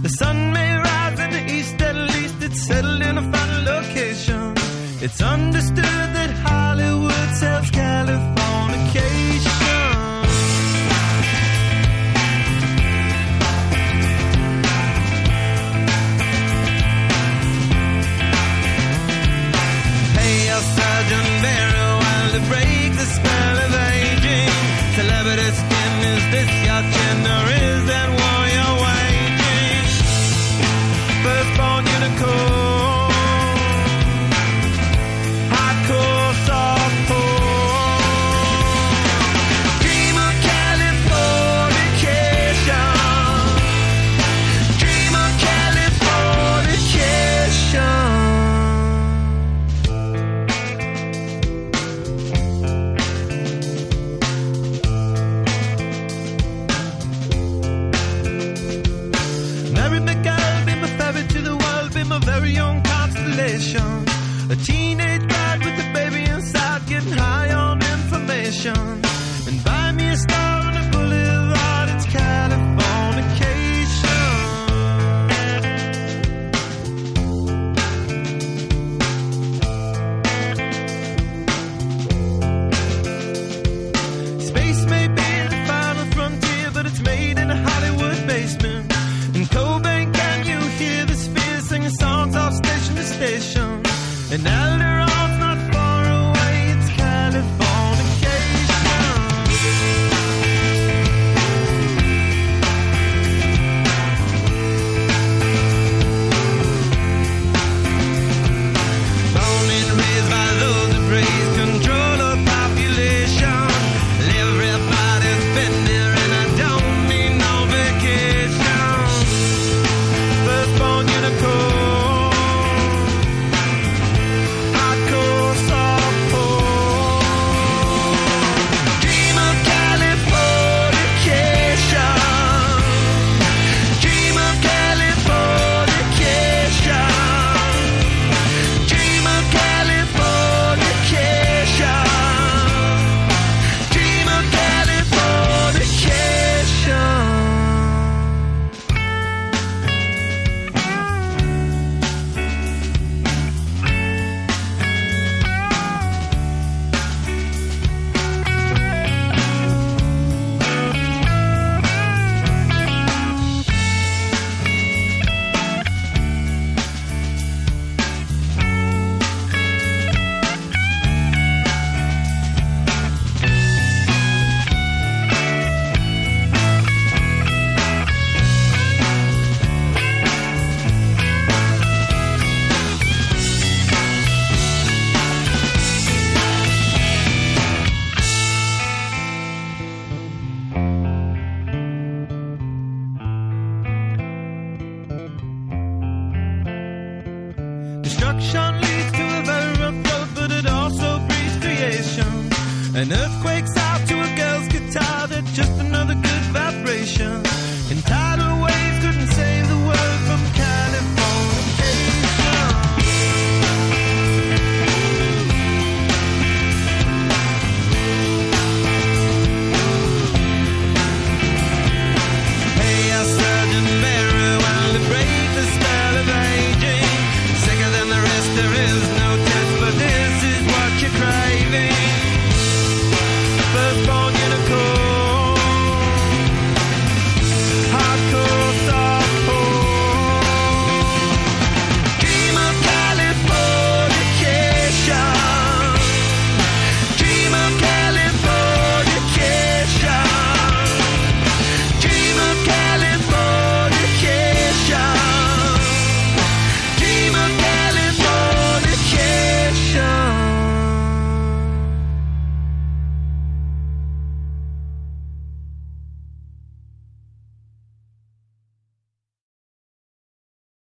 The sun may rise in the east, at least it's settled in a final location. It's understood. Be my gal, be my favorite to the world, be my very own constellation. A teenage bride with a baby inside, getting high on information. And buy me a star. Station. action leads to a viral growth, but it also breeds creation. An earth. you're craving.